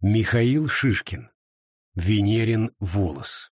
Михаил Шишкин. Венерин волос.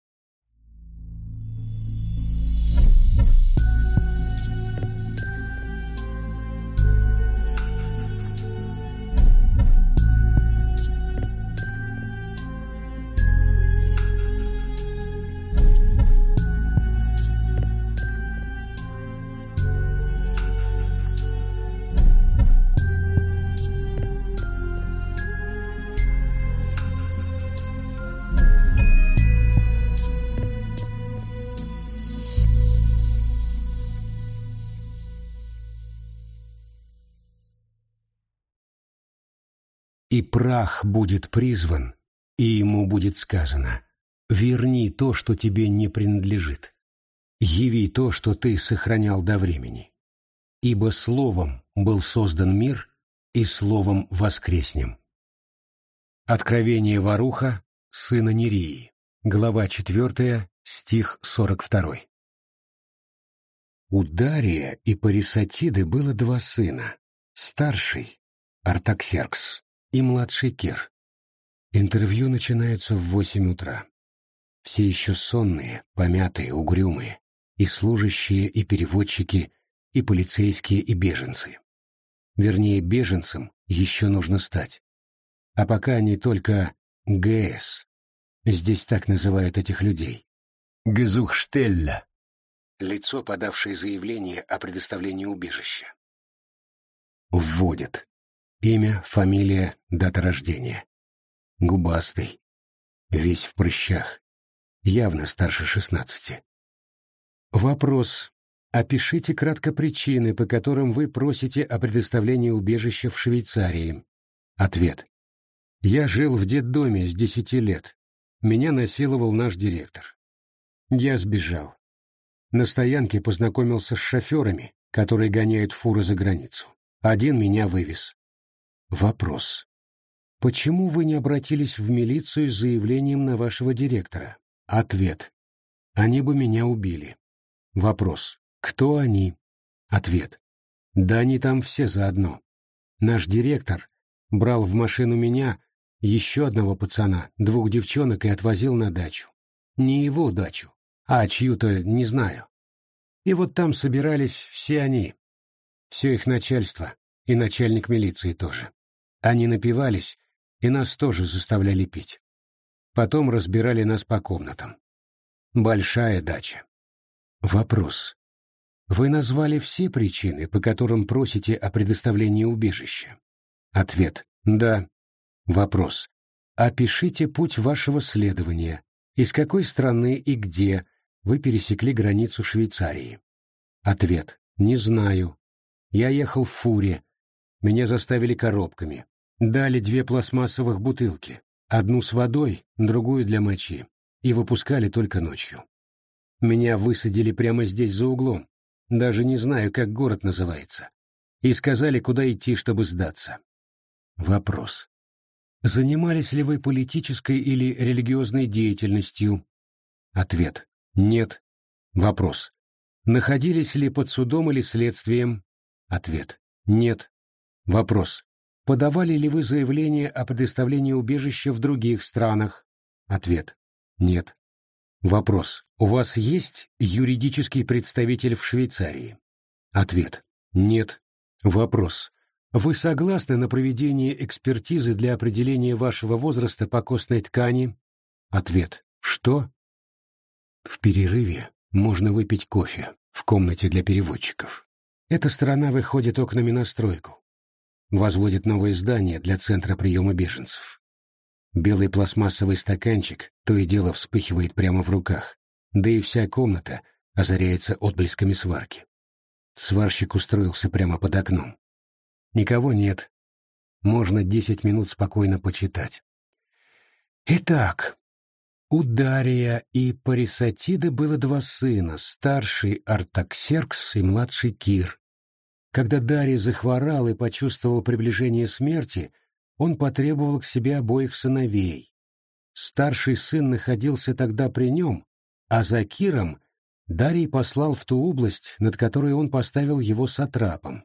И прах будет призван, и ему будет сказано, «Верни то, что тебе не принадлежит. Яви то, что ты сохранял до времени. Ибо словом был создан мир, и словом воскреснем». Откровение Варуха, сына Нерии, глава 4, стих 42. У Дария и Парисатиды было два сына. Старший — Артаксеркс, и младший Кир. Интервью начинаются в восемь утра. Все еще сонные, помятые, угрюмые, и служащие, и переводчики, и полицейские, и беженцы. Вернее, беженцам еще нужно стать. А пока они только ГС. Здесь так называют этих людей. Гезухштелля. Лицо, подавшее заявление о предоставлении убежища. Вводят. Имя, фамилия, дата рождения. Губастый. Весь в прыщах. Явно старше шестнадцати. Вопрос. Опишите кратко причины, по которым вы просите о предоставлении убежища в Швейцарии. Ответ. Я жил в детдоме с десяти лет. Меня насиловал наш директор. Я сбежал. На стоянке познакомился с шоферами, которые гоняют фуры за границу. Один меня вывез. Вопрос. Почему вы не обратились в милицию с заявлением на вашего директора? Ответ. Они бы меня убили. Вопрос. Кто они? Ответ. Да они там все заодно. Наш директор брал в машину меня, еще одного пацана, двух девчонок и отвозил на дачу. Не его дачу, а чью-то, не знаю. И вот там собирались все они. Все их начальство и начальник милиции тоже. Они напивались, и нас тоже заставляли пить. Потом разбирали нас по комнатам. Большая дача. Вопрос. Вы назвали все причины, по которым просите о предоставлении убежища? Ответ. Да. Вопрос. Опишите путь вашего следования. Из какой страны и где вы пересекли границу Швейцарии? Ответ. Не знаю. Я ехал в фуре. Меня заставили коробками. Дали две пластмассовых бутылки, одну с водой, другую для мочи, и выпускали только ночью. Меня высадили прямо здесь за углом, даже не знаю, как город называется, и сказали, куда идти, чтобы сдаться. Вопрос. Занимались ли вы политической или религиозной деятельностью? Ответ. Нет. Вопрос. Находились ли под судом или следствием? Ответ. Нет. Вопрос. Подавали ли вы заявление о предоставлении убежища в других странах? Ответ. Нет. Вопрос. У вас есть юридический представитель в Швейцарии? Ответ. Нет. Вопрос. Вы согласны на проведение экспертизы для определения вашего возраста по костной ткани? Ответ. Что? В перерыве можно выпить кофе в комнате для переводчиков. Эта сторона выходит окнами на стройку возводит новое здание для центра приема беженцев. Белый пластмассовый стаканчик то и дело вспыхивает прямо в руках, да и вся комната озаряется отблесками сварки. Сварщик устроился прямо под окном. Никого нет. Можно десять минут спокойно почитать. Итак, у Дария и Парисатиды было два сына, старший Артаксеркс и младший Кир, когда Дарий захворал и почувствовал приближение смерти, он потребовал к себе обоих сыновей. Старший сын находился тогда при нем, а за Киром Дарий послал в ту область, над которой он поставил его сатрапом.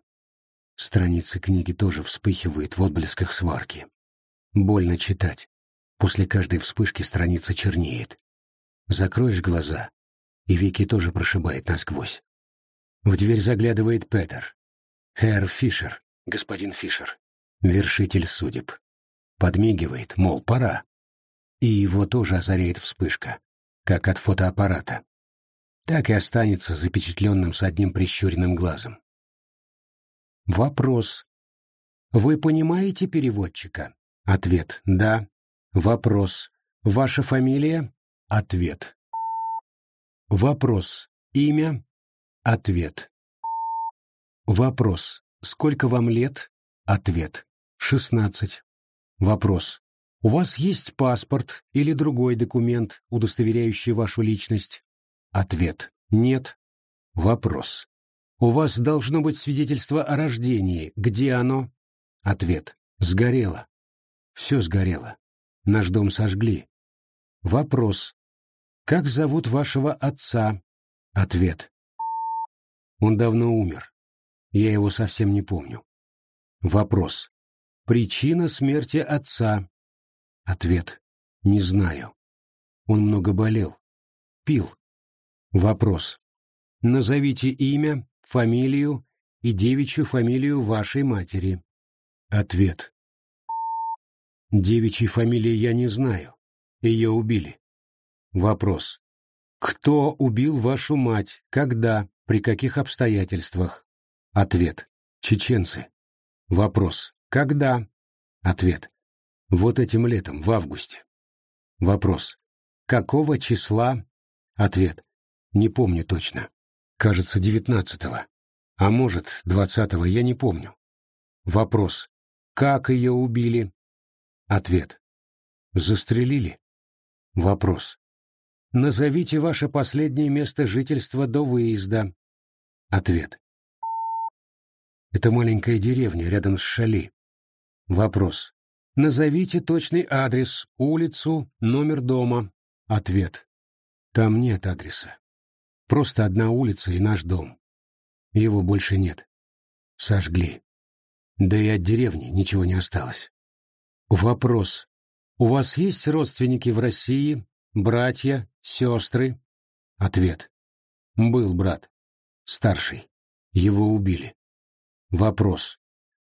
Страницы книги тоже вспыхивают в отблесках сварки. Больно читать. После каждой вспышки страница чернеет. Закроешь глаза, и веки тоже прошибает насквозь. В дверь заглядывает Петер. Хэр Фишер, господин Фишер, вершитель судеб. Подмигивает, мол, пора. И его тоже озаряет вспышка, как от фотоаппарата. Так и останется запечатленным с одним прищуренным глазом. Вопрос. Вы понимаете переводчика? Ответ. Да. Вопрос. Ваша фамилия? Ответ. Вопрос. Имя? Ответ. Вопрос. Сколько вам лет? Ответ. Шестнадцать. Вопрос. У вас есть паспорт или другой документ, удостоверяющий вашу личность? Ответ. Нет. Вопрос. У вас должно быть свидетельство о рождении. Где оно? Ответ. Сгорело. Все сгорело. Наш дом сожгли. Вопрос. Как зовут вашего отца? Ответ. Он давно умер. Я его совсем не помню. Вопрос. Причина смерти отца. Ответ. Не знаю. Он много болел. Пил. Вопрос. Назовите имя, фамилию и девичью фамилию вашей матери. Ответ. Девичьей фамилии я не знаю. Ее убили. Вопрос. Кто убил вашу мать? Когда? При каких обстоятельствах? Ответ. Чеченцы. Вопрос. Когда? Ответ. Вот этим летом, в августе. Вопрос. Какого числа? Ответ. Не помню точно. Кажется, девятнадцатого. А может, двадцатого, я не помню. Вопрос. Как ее убили? Ответ. Застрелили? Вопрос. Назовите ваше последнее место жительства до выезда. Ответ. Это маленькая деревня рядом с Шали. Вопрос. Назовите точный адрес, улицу, номер дома. Ответ. Там нет адреса. Просто одна улица и наш дом. Его больше нет. Сожгли. Да и от деревни ничего не осталось. Вопрос. У вас есть родственники в России, братья, сестры? Ответ. Был брат. Старший. Его убили. Вопрос.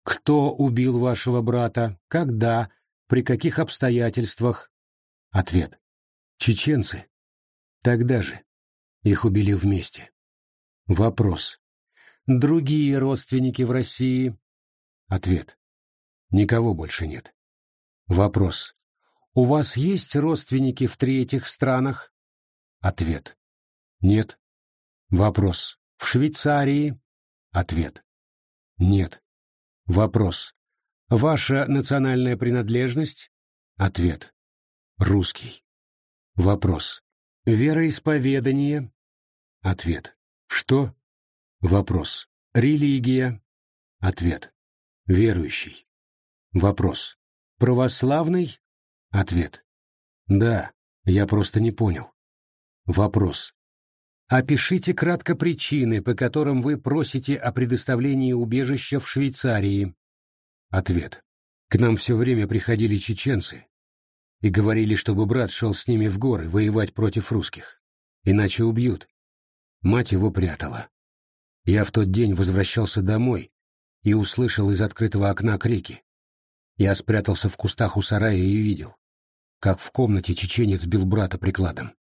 Кто убил вашего брата? Когда? При каких обстоятельствах? Ответ. Чеченцы. Тогда же. Их убили вместе. Вопрос. Другие родственники в России? Ответ. Никого больше нет. Вопрос. У вас есть родственники в третьих странах? Ответ. Нет. Вопрос. В Швейцарии? Ответ. Нет. Вопрос. Ваша национальная принадлежность? Ответ. Русский. Вопрос. Вероисповедание? Ответ. Что? Вопрос. Религия? Ответ. Верующий. Вопрос. Православный? Ответ. Да, я просто не понял. Вопрос. Опишите кратко причины, по которым вы просите о предоставлении убежища в Швейцарии. Ответ. К нам все время приходили чеченцы и говорили, чтобы брат шел с ними в горы воевать против русских. Иначе убьют. Мать его прятала. Я в тот день возвращался домой и услышал из открытого окна крики. Я спрятался в кустах у сарая и видел, как в комнате чеченец бил брата прикладом.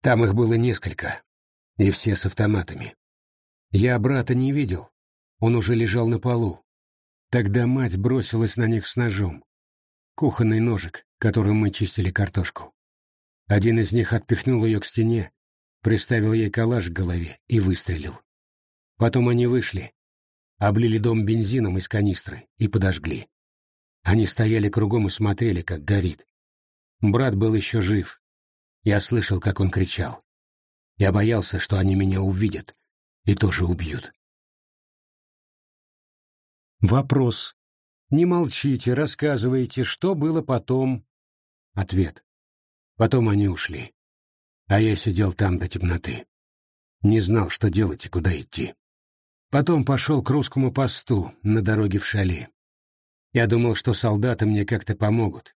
Там их было несколько, и все с автоматами. Я брата не видел, он уже лежал на полу. Тогда мать бросилась на них с ножом. Кухонный ножик, которым мы чистили картошку. Один из них отпихнул ее к стене, приставил ей калаш к голове и выстрелил. Потом они вышли, облили дом бензином из канистры и подожгли. Они стояли кругом и смотрели, как горит. Брат был еще жив. Я слышал, как он кричал. Я боялся, что они меня увидят и тоже убьют. Вопрос. Не молчите, рассказывайте, что было потом. Ответ. Потом они ушли. А я сидел там до темноты. Не знал, что делать и куда идти. Потом пошел к русскому посту на дороге в Шали. Я думал, что солдаты мне как-то помогут.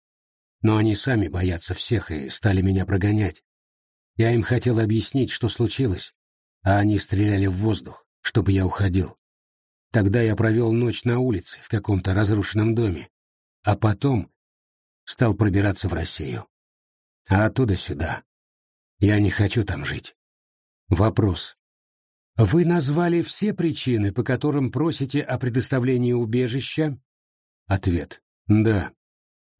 Но они сами боятся всех и стали меня прогонять. Я им хотел объяснить, что случилось, а они стреляли в воздух, чтобы я уходил. Тогда я провел ночь на улице в каком-то разрушенном доме, а потом стал пробираться в Россию. А оттуда сюда. Я не хочу там жить. Вопрос. Вы назвали все причины, по которым просите о предоставлении убежища? Ответ. Да.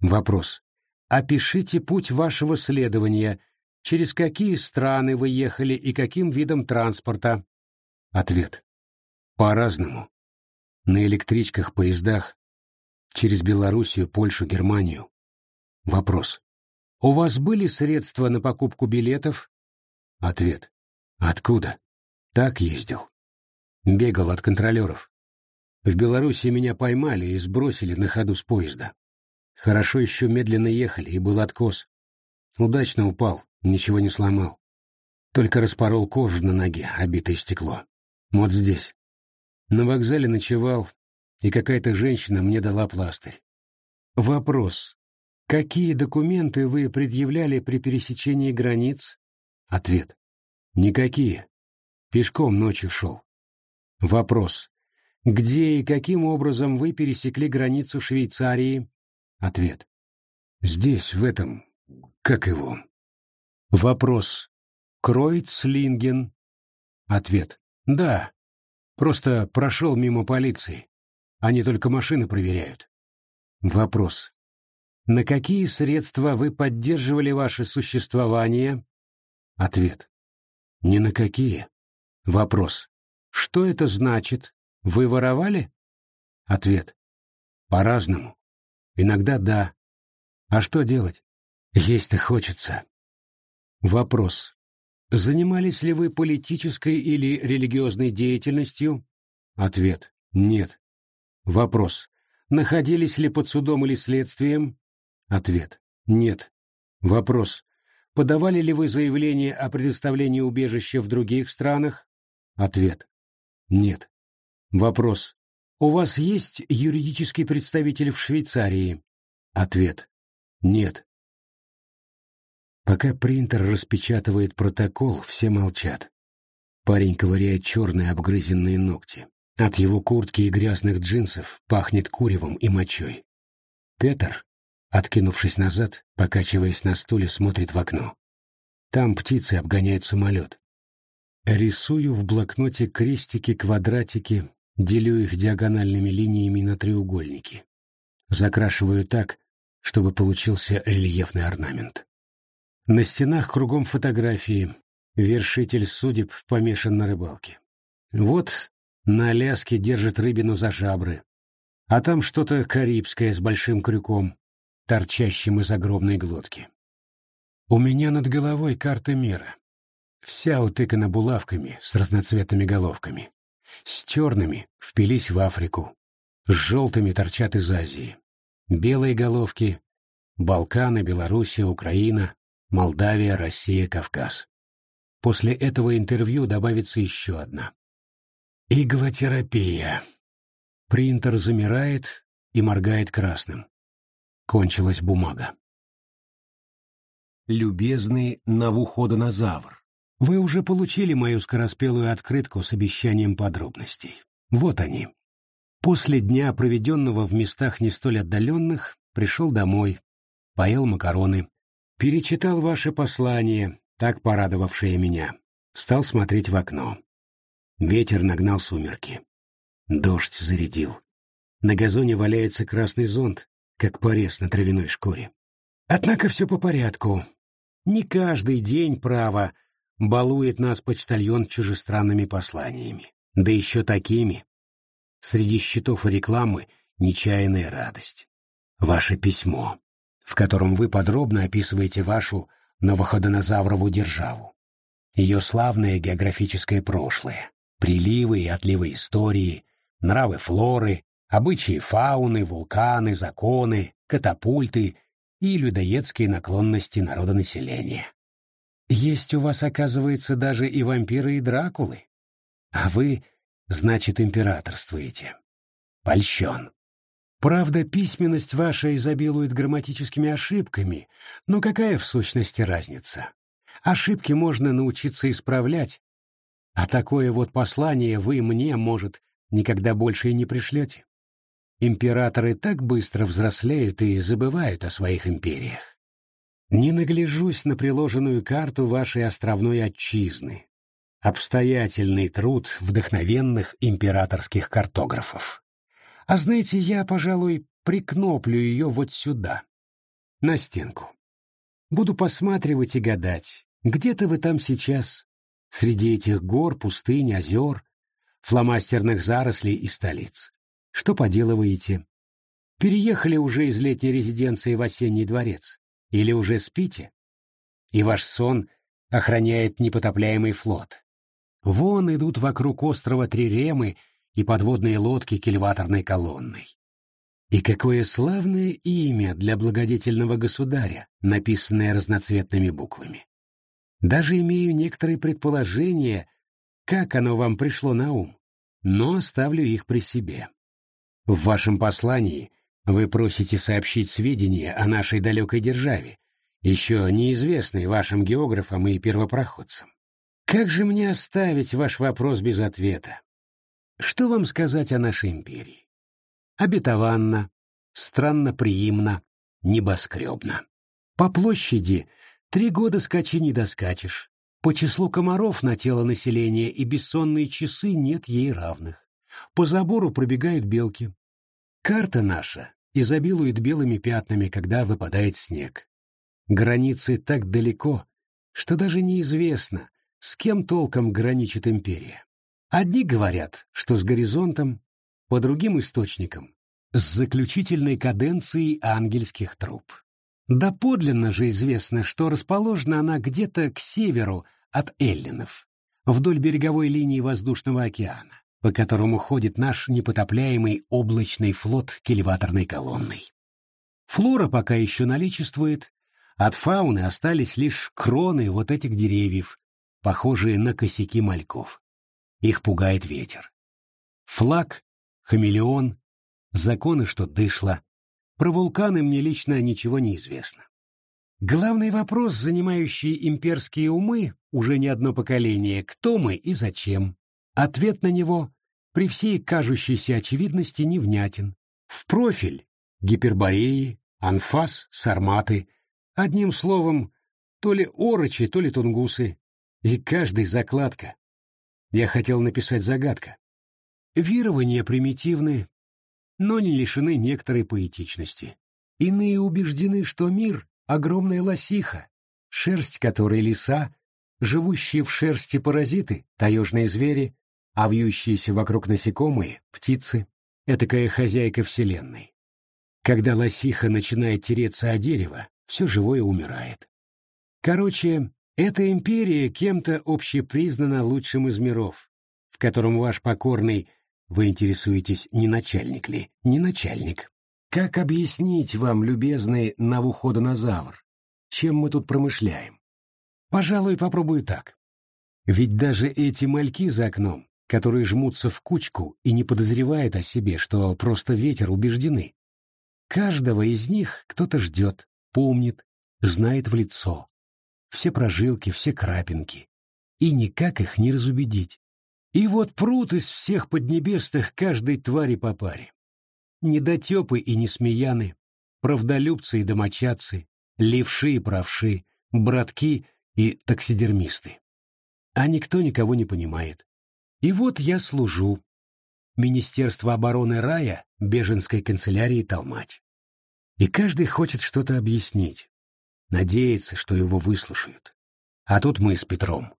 Вопрос. Опишите путь вашего следования, через какие страны вы ехали и каким видом транспорта? Ответ. По-разному. На электричках, поездах, через Белоруссию, Польшу, Германию. Вопрос. У вас были средства на покупку билетов? Ответ. Откуда? Так ездил. Бегал от контролеров. В Белоруссии меня поймали и сбросили на ходу с поезда. Хорошо еще медленно ехали, и был откос. Удачно упал, ничего не сломал. Только распорол кожу на ноге, обитое стекло. Вот здесь. На вокзале ночевал, и какая-то женщина мне дала пластырь. Вопрос. Какие документы вы предъявляли при пересечении границ? Ответ. Никакие. Пешком ночью шел. Вопрос. Где и каким образом вы пересекли границу Швейцарии? Ответ. Здесь, в этом... Как его? Вопрос. Кройцлинген? Ответ. Да. Просто прошел мимо полиции. Они только машины проверяют. Вопрос. На какие средства вы поддерживали ваше существование? Ответ. Ни на какие. Вопрос. Что это значит? Вы воровали? Ответ. По-разному. Иногда да. А что делать? Есть-то хочется. Вопрос. Занимались ли вы политической или религиозной деятельностью? Ответ. Нет. Вопрос. Находились ли под судом или следствием? Ответ. Нет. Вопрос. Подавали ли вы заявление о предоставлении убежища в других странах? Ответ. Нет. Вопрос. У вас есть юридический представитель в Швейцарии? Ответ. Нет. Пока принтер распечатывает протокол, все молчат. Парень ковыряет черные обгрызенные ногти. От его куртки и грязных джинсов пахнет куревом и мочой. Петр, откинувшись назад, покачиваясь на стуле, смотрит в окно. Там птицы обгоняют самолет. Рисую в блокноте крестики, квадратики, делю их диагональными линиями на треугольники. Закрашиваю так, чтобы получился рельефный орнамент. На стенах кругом фотографии. Вершитель судеб помешан на рыбалке. Вот на Аляске держит рыбину за жабры. А там что-то карибское с большим крюком, торчащим из огромной глотки. У меня над головой карта мира. Вся утыкана булавками с разноцветными головками. С черными впились в Африку. С желтыми торчат из Азии. Белые головки — Балканы, Белоруссия, Украина, Молдавия, Россия, Кавказ. После этого интервью добавится еще одна. Иглотерапия. Принтер замирает и моргает красным. Кончилась бумага. Любезный Навуходонозавр. Вы уже получили мою скороспелую открытку с обещанием подробностей. Вот они. После дня, проведенного в местах не столь отдаленных, пришел домой, поел макароны, перечитал ваше послание, так порадовавшее меня, стал смотреть в окно. Ветер нагнал сумерки. Дождь зарядил. На газоне валяется красный зонт, как порез на травяной шкуре. Однако все по порядку. Не каждый день, право, балует нас почтальон чужестранными посланиями. Да еще такими. Среди счетов и рекламы нечаянная радость. Ваше письмо, в котором вы подробно описываете вашу новоходонозаврову державу. Ее славное географическое прошлое, приливы и отливы истории, нравы флоры, обычаи фауны, вулканы, законы, катапульты и людоедские наклонности народонаселения. Есть у вас, оказывается, даже и вампиры, и дракулы. А вы, значит, императорствуете. Польщен. Правда, письменность ваша изобилует грамматическими ошибками, но какая в сущности разница? Ошибки можно научиться исправлять, а такое вот послание вы мне, может, никогда больше и не пришлете. Императоры так быстро взрослеют и забывают о своих империях. Не нагляжусь на приложенную карту вашей островной отчизны. Обстоятельный труд вдохновенных императорских картографов. А знаете, я, пожалуй, прикноплю ее вот сюда, на стенку. Буду посматривать и гадать, где-то вы там сейчас, среди этих гор, пустынь, озер, фломастерных зарослей и столиц. Что поделываете? Переехали уже из летней резиденции в осенний дворец? Или уже спите? И ваш сон охраняет непотопляемый флот. Вон идут вокруг острова Триремы и подводные лодки кильваторной колонной. И какое славное имя для благодетельного государя, написанное разноцветными буквами. Даже имею некоторые предположения, как оно вам пришло на ум, но оставлю их при себе. В вашем послании вы просите сообщить сведения о нашей далекой державе, еще неизвестной вашим географам и первопроходцам. Как же мне оставить ваш вопрос без ответа? Что вам сказать о нашей империи? Обетованно, странно приимно, небоскребно. По площади три года скачи не доскачешь. По числу комаров на тело населения и бессонные часы нет ей равных. По забору пробегают белки. Карта наша изобилует белыми пятнами, когда выпадает снег. Границы так далеко, что даже неизвестно, с кем толком граничит империя. Одни говорят, что с горизонтом, по другим источникам, с заключительной каденцией ангельских труб. Да подлинно же известно, что расположена она где-то к северу от Эллинов, вдоль береговой линии воздушного океана, по которому ходит наш непотопляемый облачный флот кильваторной колонной. Флора пока еще наличествует, от фауны остались лишь кроны вот этих деревьев, похожие на косяки мальков. Их пугает ветер. Флаг, хамелеон, законы, что дышло. Про вулканы мне лично ничего не известно. Главный вопрос, занимающий имперские умы уже не одно поколение, кто мы и зачем. Ответ на него при всей кажущейся очевидности невнятен. В профиль — гипербореи, анфас, сарматы, одним словом, то ли орочи, то ли тунгусы, и каждый закладка, я хотел написать загадка. Верования примитивны, но не лишены некоторой поэтичности. Иные убеждены, что мир — огромная лосиха, шерсть которой лиса, живущие в шерсти паразиты, таежные звери, а вьющиеся вокруг насекомые — птицы, этакая хозяйка вселенной. Когда лосиха начинает тереться о дерево, все живое умирает. Короче, эта империя кем-то общепризнана лучшим из миров, в котором ваш покорный, вы интересуетесь, не начальник ли, не начальник. Как объяснить вам, любезный Навуходонозавр, чем мы тут промышляем? Пожалуй, попробую так. Ведь даже эти мальки за окном, которые жмутся в кучку и не подозревают о себе, что просто ветер убеждены. Каждого из них кто-то ждет, помнит, знает в лицо все прожилки, все крапинки, и никак их не разубедить. И вот пруд из всех поднебесных каждой твари по паре. Недотепы и несмеяны, правдолюбцы и домочадцы, левши и правши, братки и таксидермисты. А никто никого не понимает. И вот я служу. Министерство обороны рая, беженской канцелярии Толмач. И каждый хочет что-то объяснить, надеется, что его выслушают. А тут мы с Петром.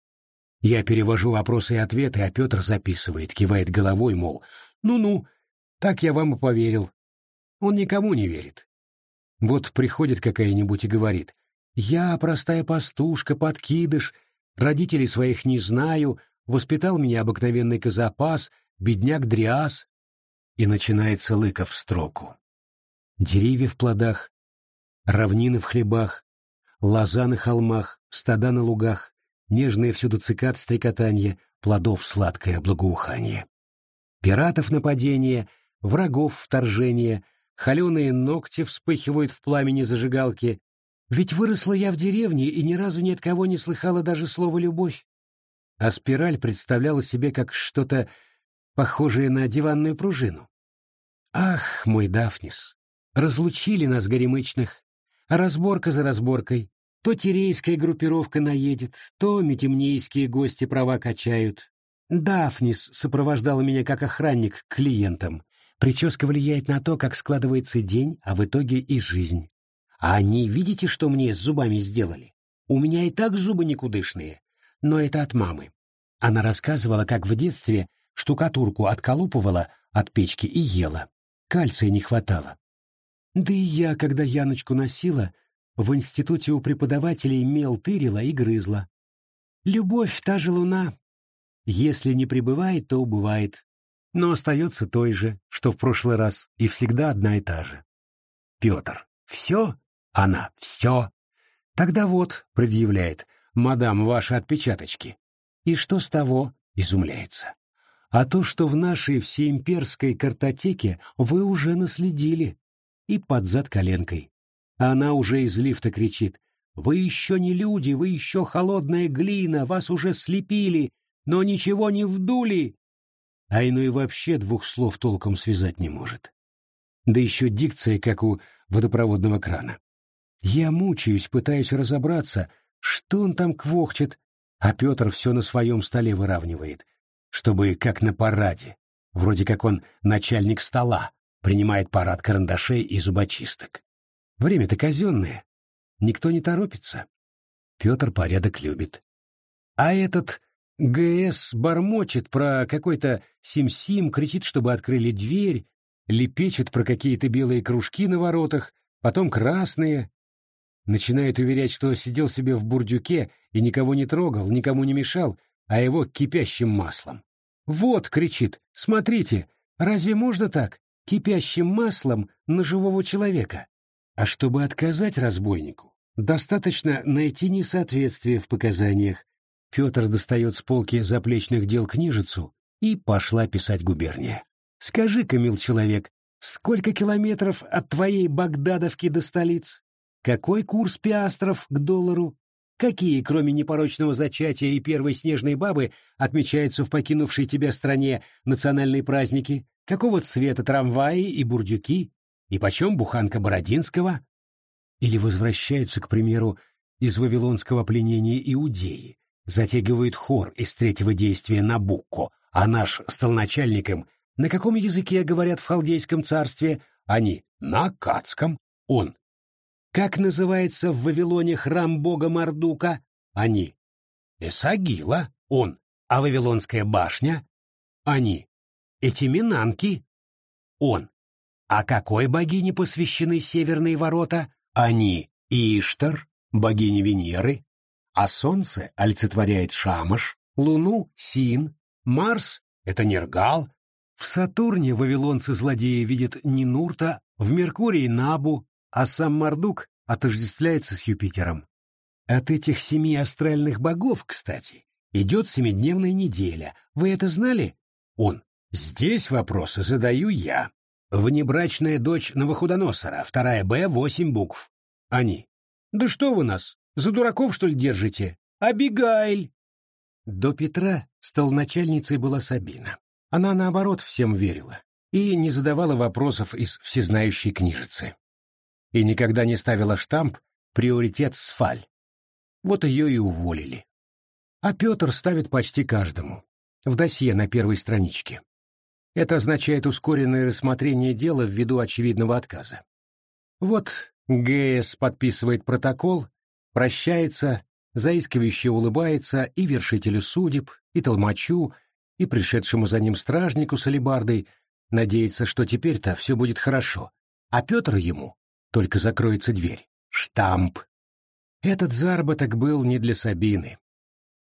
Я перевожу вопросы и ответы, а Петр записывает, кивает головой, мол, ну-ну, так я вам и поверил. Он никому не верит. Вот приходит какая-нибудь и говорит, я простая пастушка, подкидыш, родителей своих не знаю, воспитал меня обыкновенный казапас, бедняк Дриас, и начинается лыка в строку. Деревья в плодах, равнины в хлебах, лоза на холмах, стада на лугах, нежное всюду цикад стрекотанье, плодов сладкое благоухание. Пиратов нападение, врагов вторжение, холеные ногти вспыхивают в пламени зажигалки. Ведь выросла я в деревне и ни разу ни от кого не слыхала даже слова «любовь». А спираль представляла себе как что-то похожее на диванную пружину. Ах, мой Дафнис, разлучили нас горемычных, разборка за разборкой. То тирейская группировка наедет, то метемнейские гости права качают. Дафнис сопровождала меня как охранник к клиентам. Прическа влияет на то, как складывается день, а в итоге и жизнь. А они, видите, что мне с зубами сделали? У меня и так зубы никудышные, но это от мамы. Она рассказывала, как в детстве штукатурку отколупывала от печки и ела. Кальция не хватало. Да и я, когда Яночку носила, в институте у преподавателей мел тырила и грызла. Любовь — та же луна. Если не прибывает, то убывает. Но остается той же, что в прошлый раз, и всегда одна и та же. Петр. Все? Она. Все. Тогда вот, предъявляет, мадам, ваши отпечаточки. И что с того? Изумляется. А то, что в нашей всеимперской картотеке вы уже наследили. И под зад коленкой. Она уже из лифта кричит. «Вы еще не люди, вы еще холодная глина, вас уже слепили, но ничего не вдули!» А иной вообще двух слов толком связать не может. Да еще дикция, как у водопроводного крана. Я мучаюсь, пытаюсь разобраться, что он там квохчет, а Петр все на своем столе выравнивает, чтобы как на параде, вроде как он начальник стола, принимает парад карандашей и зубочисток. Время-то казенное. Никто не торопится. Петр порядок любит. А этот ГС бормочет про какой-то сим-сим, кричит, чтобы открыли дверь, лепечет про какие-то белые кружки на воротах, потом красные. Начинает уверять, что сидел себе в бурдюке и никого не трогал, никому не мешал, а его кипящим маслом. «Вот!» — кричит. «Смотрите! Разве можно так? Кипящим маслом на живого человека!» А чтобы отказать разбойнику, достаточно найти несоответствие в показаниях. Петр достает с полки заплечных дел книжицу и пошла писать губерния. «Скажи-ка, мил человек, сколько километров от твоей Багдадовки до столиц? Какой курс пиастров к доллару? Какие, кроме непорочного зачатия и первой снежной бабы, отмечаются в покинувшей тебя стране национальные праздники? Какого цвета трамваи и бурдюки? И почем буханка Бородинского? Или возвращаются, к примеру, из вавилонского пленения Иудеи, затягивают хор из третьего действия на Букко, а наш столначальником на каком языке говорят в халдейском царстве? Они на акадском, он. Как называется в Вавилоне храм бога Мардука? Они. Эсагила, он. А Вавилонская башня? Они. Эти минанки? Он. А какой богине посвящены северные ворота? Они Иштар, богиня Венеры, а солнце олицетворяет Шамаш, луну — Син, Марс — это Нергал, в Сатурне вавилонцы-злодеи видят Нинурта, в Меркурии — Набу, а сам Мардук отождествляется с Юпитером. От этих семи астральных богов, кстати, идет семидневная неделя. Вы это знали? Он. Здесь вопросы задаю я. Внебрачная дочь Новохудоносора, вторая Б, восемь букв. Они. Да что вы нас, за дураков, что ли, держите? Абигайль! До Петра столначальницей была Сабина. Она, наоборот, всем верила и не задавала вопросов из всезнающей книжицы. И никогда не ставила штамп «приоритет сфаль». Вот ее и уволили. А Петр ставит почти каждому. В досье на первой страничке. Это означает ускоренное рассмотрение дела ввиду очевидного отказа. Вот ГС подписывает протокол, прощается, заискивающе улыбается и вершителю судеб, и толмачу, и пришедшему за ним стражнику с алебардой, надеется, что теперь-то все будет хорошо, а Петр ему только закроется дверь. Штамп. Этот заработок был не для Сабины.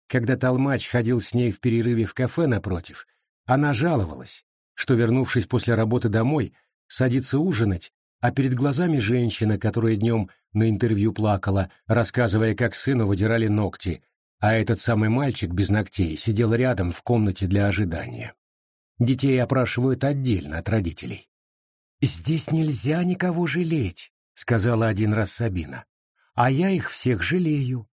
Когда толмач ходил с ней в перерыве в кафе напротив, она жаловалась, что, вернувшись после работы домой, садится ужинать, а перед глазами женщина, которая днем на интервью плакала, рассказывая, как сыну выдирали ногти, а этот самый мальчик без ногтей сидел рядом в комнате для ожидания. Детей опрашивают отдельно от родителей. «Здесь нельзя никого жалеть», — сказала один раз Сабина. «А я их всех жалею.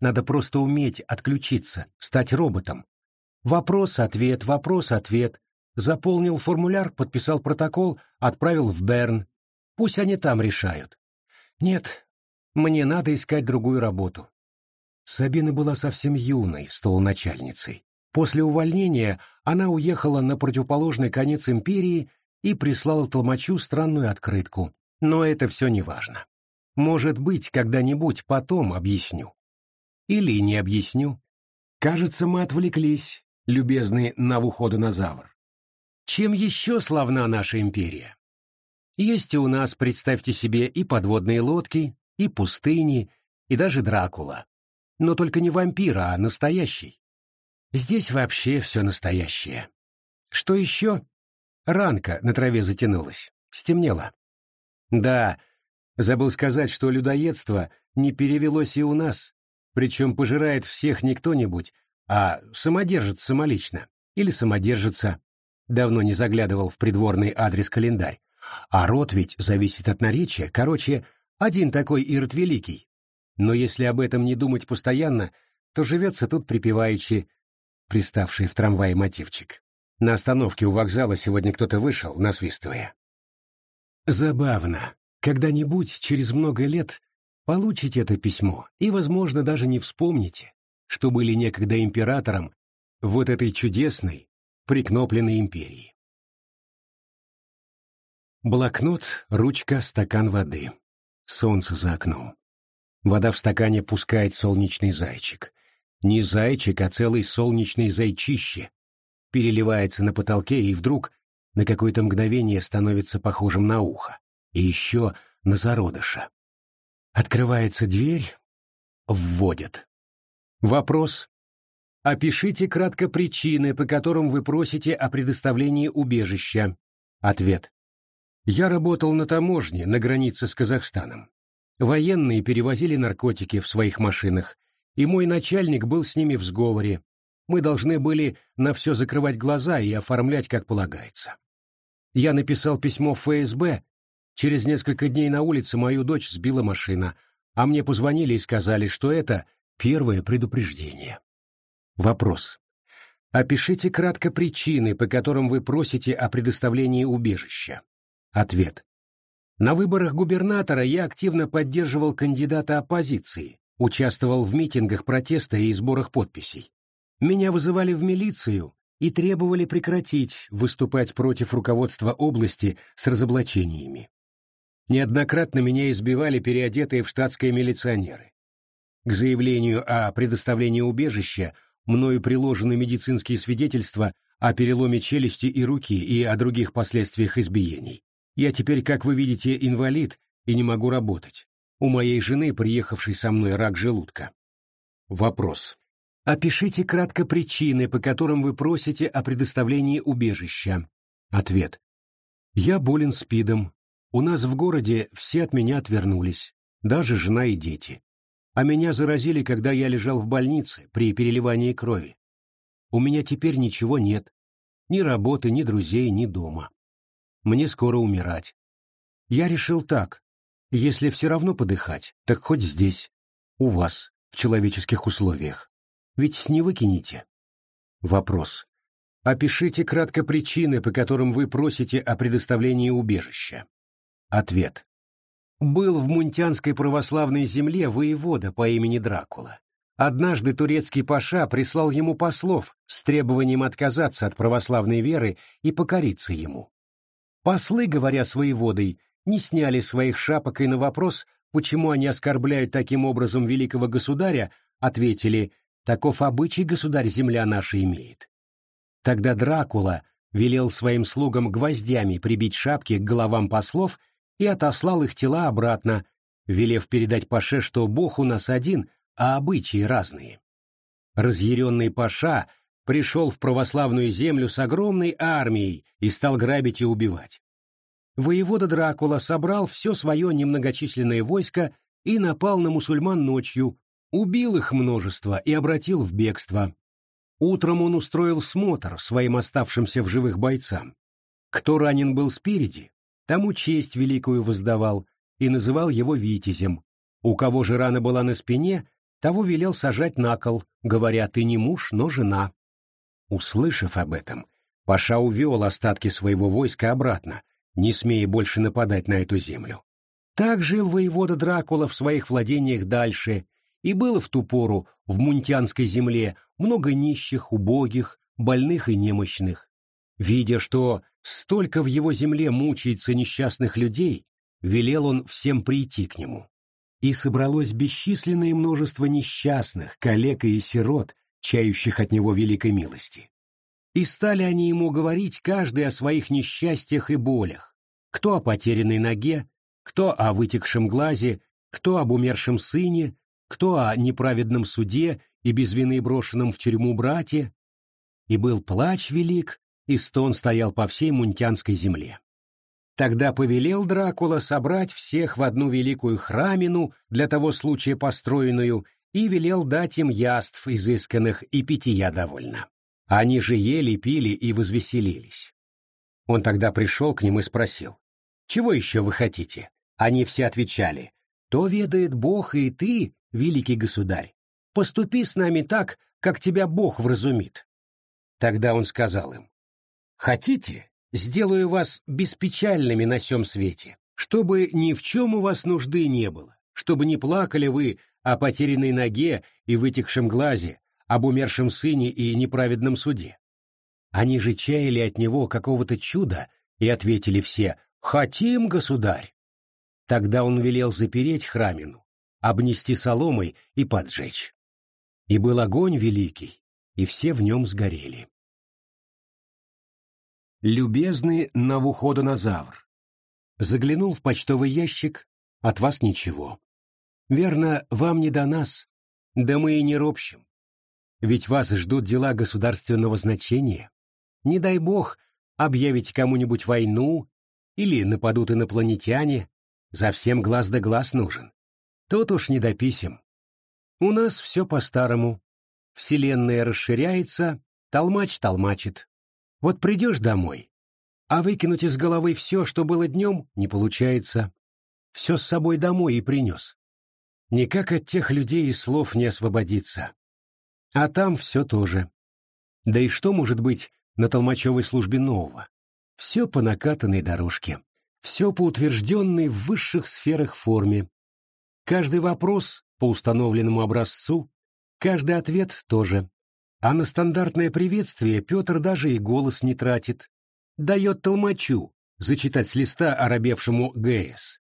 Надо просто уметь отключиться, стать роботом. Вопрос-ответ, вопрос-ответ. Заполнил формуляр, подписал протокол, отправил в Берн. Пусть они там решают. Нет, мне надо искать другую работу. Сабина была совсем юной столоначальницей. После увольнения она уехала на противоположный конец империи и прислала толмачу странную открытку. Но это все не важно. Может быть, когда-нибудь потом объясню. Или не объясню. Кажется, мы отвлеклись, любезный Навуходонозавр. Чем еще славна наша империя? Есть и у нас, представьте себе, и подводные лодки, и пустыни, и даже Дракула. Но только не вампира, а настоящий. Здесь вообще все настоящее. Что еще? Ранка на траве затянулась. Стемнело. Да, забыл сказать, что людоедство не перевелось и у нас, причем пожирает всех не кто-нибудь, а самодержец самолично. Или самодержится. Давно не заглядывал в придворный адрес-календарь. А род ведь зависит от наречия. Короче, один такой Ирод Великий. Но если об этом не думать постоянно, то живется тут припеваючи, приставший в трамвае мотивчик. На остановке у вокзала сегодня кто-то вышел, насвистывая. Забавно. Когда-нибудь, через много лет, получите это письмо и, возможно, даже не вспомните, что были некогда императором вот этой чудесной, прикнопленной империи. Блокнот, ручка, стакан воды. Солнце за окном. Вода в стакане пускает солнечный зайчик. Не зайчик, а целый солнечный зайчище. Переливается на потолке и вдруг на какое-то мгновение становится похожим на ухо. И еще на зародыша. Открывается дверь, вводят. Вопрос. Опишите кратко причины, по которым вы просите о предоставлении убежища. Ответ. Я работал на таможне на границе с Казахстаном. Военные перевозили наркотики в своих машинах, и мой начальник был с ними в сговоре. Мы должны были на все закрывать глаза и оформлять, как полагается. Я написал письмо в ФСБ. Через несколько дней на улице мою дочь сбила машина, а мне позвонили и сказали, что это первое предупреждение. Вопрос. Опишите кратко причины, по которым вы просите о предоставлении убежища. Ответ. На выборах губернатора я активно поддерживал кандидата оппозиции, участвовал в митингах протеста и сборах подписей. Меня вызывали в милицию и требовали прекратить выступать против руководства области с разоблачениями. Неоднократно меня избивали переодетые в штатские милиционеры. К заявлению о предоставлении убежища мною приложены медицинские свидетельства о переломе челюсти и руки и о других последствиях избиений. Я теперь, как вы видите, инвалид и не могу работать. У моей жены, приехавшей со мной, рак желудка. Вопрос. Опишите кратко причины, по которым вы просите о предоставлении убежища. Ответ. Я болен СПИДом. У нас в городе все от меня отвернулись, даже жена и дети. А меня заразили, когда я лежал в больнице при переливании крови. У меня теперь ничего нет. Ни работы, ни друзей, ни дома. Мне скоро умирать. Я решил так. Если все равно подыхать, так хоть здесь, у вас, в человеческих условиях. Ведь не выкинете. Вопрос. Опишите кратко причины, по которым вы просите о предоставлении убежища. Ответ. Был в мунтянской православной земле воевода по имени Дракула. Однажды турецкий паша прислал ему послов с требованием отказаться от православной веры и покориться ему. Послы, говоря с воеводой, не сняли своих шапок и на вопрос, почему они оскорбляют таким образом великого государя, ответили «Таков обычай государь земля наша имеет». Тогда Дракула велел своим слугам гвоздями прибить шапки к головам послов и отослал их тела обратно, велев передать Паше, что Бог у нас один, а обычаи разные. Разъяренный Паша пришел в православную землю с огромной армией и стал грабить и убивать. Воевода Дракула собрал все свое немногочисленное войско и напал на мусульман ночью, убил их множество и обратил в бегство. Утром он устроил смотр своим оставшимся в живых бойцам. Кто ранен был спереди, тому честь великую воздавал и называл его витязем. У кого же рана была на спине, того велел сажать на кол, говоря, ты не муж, но жена. Услышав об этом, Паша увел остатки своего войска обратно, не смея больше нападать на эту землю. Так жил воевода Дракула в своих владениях дальше, и было в ту пору в Мунтянской земле много нищих, убогих, больных и немощных. Видя, что столько в его земле мучается несчастных людей, велел он всем прийти к нему. И собралось бесчисленное множество несчастных, калек и сирот, чающих от него великой милости. И стали они ему говорить каждый о своих несчастьях и болях, кто о потерянной ноге, кто о вытекшем глазе, кто об умершем сыне, кто о неправедном суде и без вины брошенном в тюрьму брате. И был плач велик, и стон стоял по всей Мунтянской земле. Тогда повелел Дракула собрать всех в одну великую храмину, для того случая построенную, и велел дать им яств изысканных и питья довольно. Они же ели, пили и возвеселились. Он тогда пришел к ним и спросил, «Чего еще вы хотите?» Они все отвечали, «То ведает Бог и ты, великий государь. Поступи с нами так, как тебя Бог вразумит». Тогда он сказал им, «Хотите, сделаю вас беспечальными на всем свете, чтобы ни в чем у вас нужды не было, чтобы не плакали вы о потерянной ноге и вытекшем глазе, об умершем сыне и неправедном суде. Они же чаяли от него какого-то чуда и ответили все «Хотим, государь!» Тогда он велел запереть храмину, обнести соломой и поджечь. И был огонь великий, и все в нем сгорели. Любезный Навуходонозавр, заглянул в почтовый ящик, от вас ничего. Верно, вам не до нас, да мы и не ропщим. Ведь вас ждут дела государственного значения. Не дай бог, объявить кому-нибудь войну или нападут инопланетяне, за всем глаз да глаз нужен. Тут уж не до писем. У нас все по-старому. Вселенная расширяется, толмач толмачит. Вот придешь домой, а выкинуть из головы все, что было днем, не получается. Все с собой домой и принес. Никак от тех людей и слов не освободиться. А там все тоже. Да и что может быть на толмачевой службе нового? Все по накатанной дорожке. Все по утвержденной в высших сферах форме. Каждый вопрос по установленному образцу, каждый ответ тоже. А на стандартное приветствие Петр даже и голос не тратит. Дает толмачу зачитать с листа оробевшему ГС.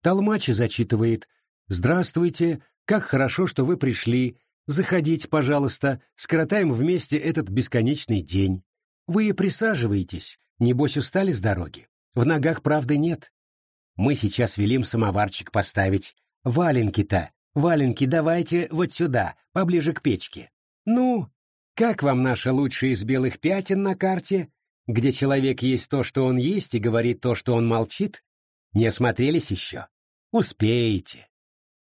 Толмач зачитывает «Здравствуйте, как хорошо, что вы пришли. Заходите, пожалуйста, скоротаем вместе этот бесконечный день. Вы и присаживаетесь, небось устали с дороги. В ногах правды нет. Мы сейчас велим самоварчик поставить. Валенки-то, валенки давайте вот сюда, поближе к печке. Ну, как вам наша лучшая из белых пятен на карте, где человек есть то, что он есть, и говорит то, что он молчит? Не осмотрелись еще? Успеете.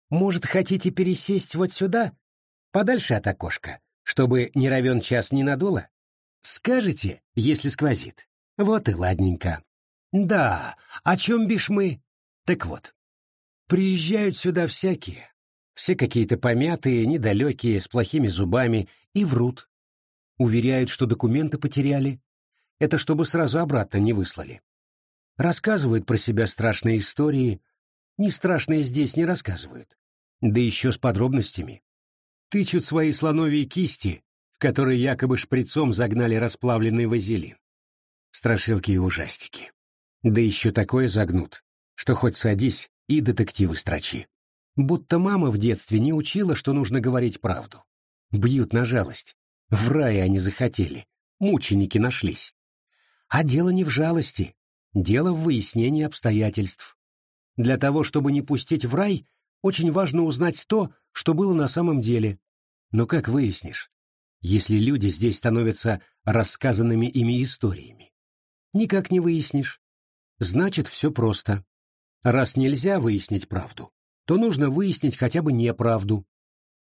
Может, хотите пересесть вот сюда, подальше от окошка, чтобы не равен час не надуло? Скажете, если сквозит. Вот и ладненько. Да, о чем бишь мы? Так вот, приезжают сюда всякие, все какие-то помятые, недалекие, с плохими зубами, и врут. Уверяют, что документы потеряли. Это чтобы сразу обратно не выслали. Рассказывают про себя страшные истории. Не страшные здесь не рассказывают. Да еще с подробностями. Тычут свои слоновьи кисти, в которые якобы шприцом загнали расплавленный вазелин. Страшилки и ужастики. Да еще такое загнут, что хоть садись и детективы строчи. Будто мама в детстве не учила, что нужно говорить правду. Бьют на жалость. В рай они захотели, мученики нашлись. А дело не в жалости, дело в выяснении обстоятельств. Для того, чтобы не пустить в рай, очень важно узнать то, что было на самом деле. Но как выяснишь, если люди здесь становятся рассказанными ими историями? Никак не выяснишь. Значит, все просто. Раз нельзя выяснить правду, то нужно выяснить хотя бы неправду.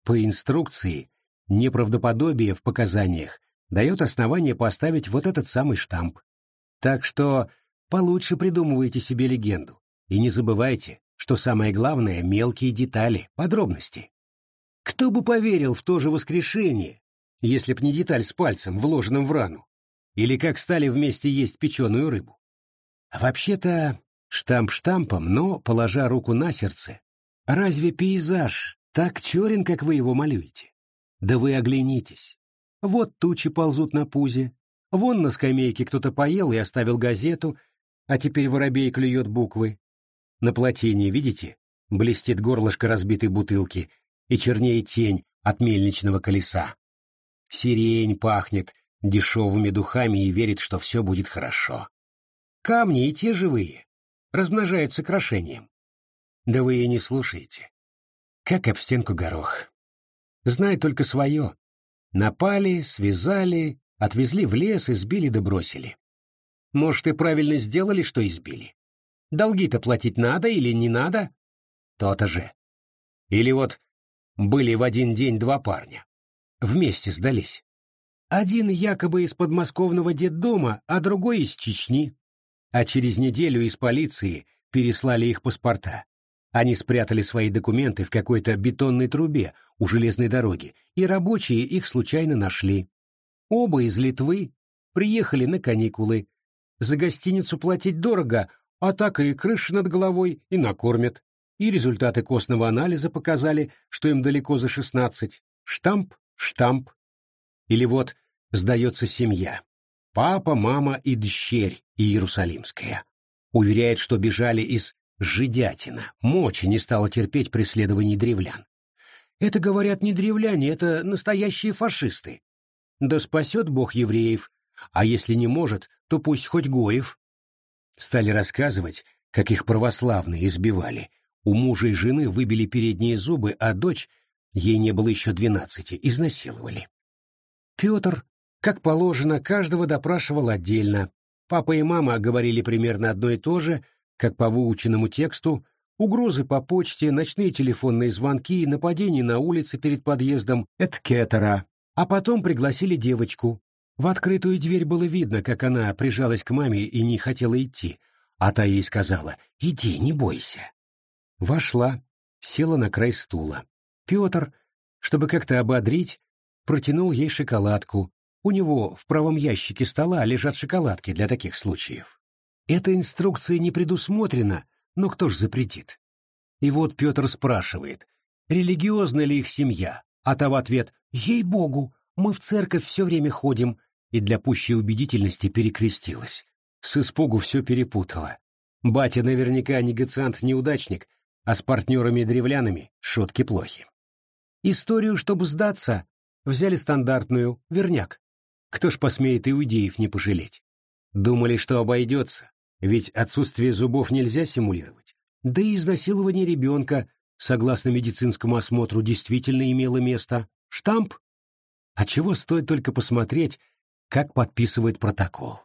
По инструкции неправдоподобие в показаниях дает основание поставить вот этот самый штамп. Так что получше придумывайте себе легенду. И не забывайте, что самое главное — мелкие детали, подробности. Кто бы поверил в то же воскрешение, если б не деталь с пальцем, вложенным в рану? Или как стали вместе есть печеную рыбу? Вообще-то, штамп штампом, но, положа руку на сердце, разве пейзаж так черен, как вы его малюете? Да вы оглянитесь. Вот тучи ползут на пузе, вон на скамейке кто-то поел и оставил газету, а теперь воробей клюет буквы. На плотине, видите, блестит горлышко разбитой бутылки и чернеет тень от мельничного колеса. Сирень пахнет дешевыми духами и верит, что все будет хорошо. Камни и те живые, размножаются крошением. Да вы и не слушаете. Как об стенку горох. Знай только свое. Напали, связали, отвезли в лес, избили да бросили. Может, и правильно сделали, что избили. Долги-то платить надо или не надо? То-то же. Или вот были в один день два парня. Вместе сдались. Один якобы из подмосковного детдома, а другой из Чечни. А через неделю из полиции переслали их паспорта. Они спрятали свои документы в какой-то бетонной трубе у железной дороги, и рабочие их случайно нашли. Оба из Литвы приехали на каникулы. За гостиницу платить дорого, а так и крыша над головой, и накормят. И результаты костного анализа показали, что им далеко за шестнадцать. Штамп, штамп. Или вот сдается семья. Папа, мама и дщерь Иерусалимская. Уверяет, что бежали из Жидятина, мочи не стала терпеть преследований древлян. Это, говорят, не древляне, это настоящие фашисты. Да спасет Бог евреев, а если не может, то пусть хоть Гоев. Стали рассказывать, как их православные избивали. У мужа и жены выбили передние зубы, а дочь, ей не было еще двенадцати, изнасиловали. Петр, как положено, каждого допрашивал отдельно. Папа и мама говорили примерно одно и то же, как по выученному тексту, угрозы по почте, ночные телефонные звонки, нападения на улице перед подъездом Эткетера. А потом пригласили девочку. В открытую дверь было видно, как она прижалась к маме и не хотела идти, а та ей сказала «Иди, не бойся». Вошла, села на край стула. Петр, чтобы как-то ободрить, протянул ей шоколадку. У него в правом ящике стола лежат шоколадки для таких случаев. Эта инструкция не предусмотрена, но кто ж запретит? И вот Петр спрашивает, религиозна ли их семья, а та в ответ «Ей-богу, мы в церковь все время ходим», и для пущей убедительности перекрестилась. С испугу все перепутала. Батя наверняка негациант-неудачник, а с партнерами-древлянами шутки плохи. Историю, чтобы сдаться, взяли стандартную, верняк. Кто ж посмеет иудеев не пожалеть? Думали, что обойдется, ведь отсутствие зубов нельзя симулировать. Да и изнасилование ребенка, согласно медицинскому осмотру, действительно имело место. Штамп? А чего стоит только посмотреть, как подписывает протокол.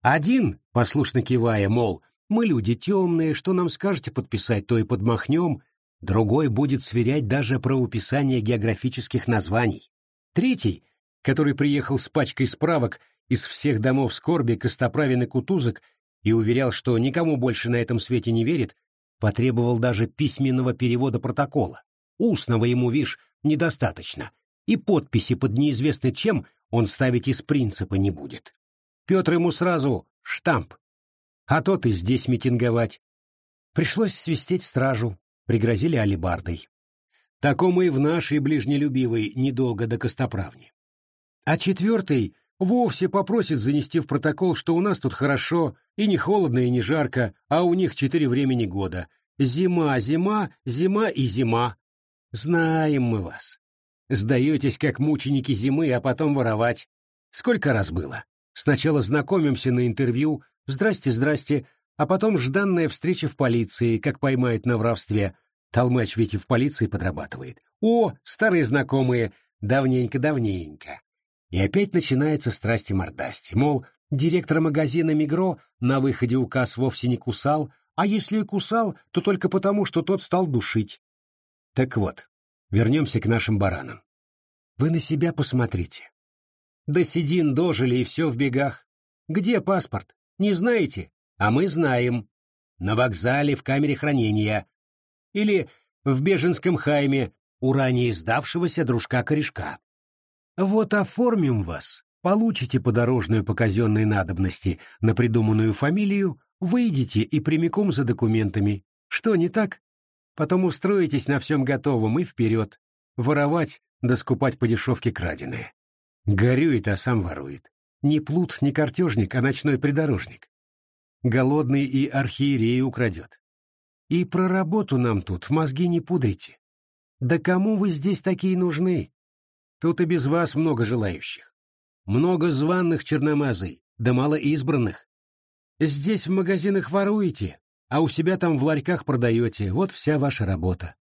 Один, послушно кивая, мол, мы люди темные, что нам скажете подписать, то и подмахнем, другой будет сверять даже правописание географических названий. Третий, который приехал с пачкой справок из всех домов скорби Костоправин и Кутузок и уверял, что никому больше на этом свете не верит, потребовал даже письменного перевода протокола. Устного ему, вишь, недостаточно, и подписи под неизвестно чем он ставить из принципа не будет. Петр ему сразу штамп, а тот и здесь митинговать. Пришлось свистеть стражу, пригрозили алибардой. Такому и в нашей ближнелюбивой недолго до костоправни. А четвертый вовсе попросит занести в протокол, что у нас тут хорошо, и не холодно, и не жарко, а у них четыре времени года. Зима, зима, зима и зима. Знаем мы вас. Сдаетесь, как мученики зимы, а потом воровать. Сколько раз было? Сначала знакомимся на интервью, здрасте, здрасте, а потом жданная встреча в полиции, как поймает на воровстве. Толмач ведь и в полиции подрабатывает. О, старые знакомые, давненько-давненько. И опять начинается страсти-мордасти, мол, директор магазина «Мигро» на выходе указ вовсе не кусал, а если и кусал, то только потому, что тот стал душить. Так вот, вернемся к нашим баранам. Вы на себя посмотрите. До седин дожили, и все в бегах. Где паспорт? Не знаете? А мы знаем. На вокзале в камере хранения. Или в беженском хайме у ранее сдавшегося дружка-корешка. Вот оформим вас, получите подорожную по казенной надобности на придуманную фамилию, выйдете и прямиком за документами. Что, не так? Потом устроитесь на всем готовом и вперед. Воровать да скупать по дешевке краденое. Горюет, а сам ворует. Не плут, не картежник, а ночной придорожник. Голодный и архиерей украдет. И про работу нам тут мозги не пудрите. Да кому вы здесь такие нужны? Тут и без вас много желающих. Много званных черномазый, да мало избранных. Здесь в магазинах воруете, а у себя там в ларьках продаете. Вот вся ваша работа.